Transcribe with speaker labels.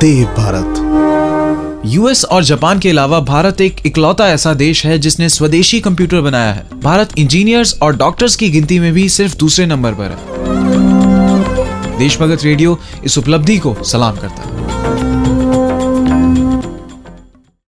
Speaker 1: देव Bharat.
Speaker 2: US और Japan के अलावा भारत एक इकलौता ऐसा देश है जिसने स्वदेशी कंप्यूटर बनाया है। भारत इंजीनियर्स और डॉक्टर्स की गिनती में भी सिर्फ़ दूसरे नंबर पर है। देशभगत रेडियो इस उपलब्धि को सलाम करता है।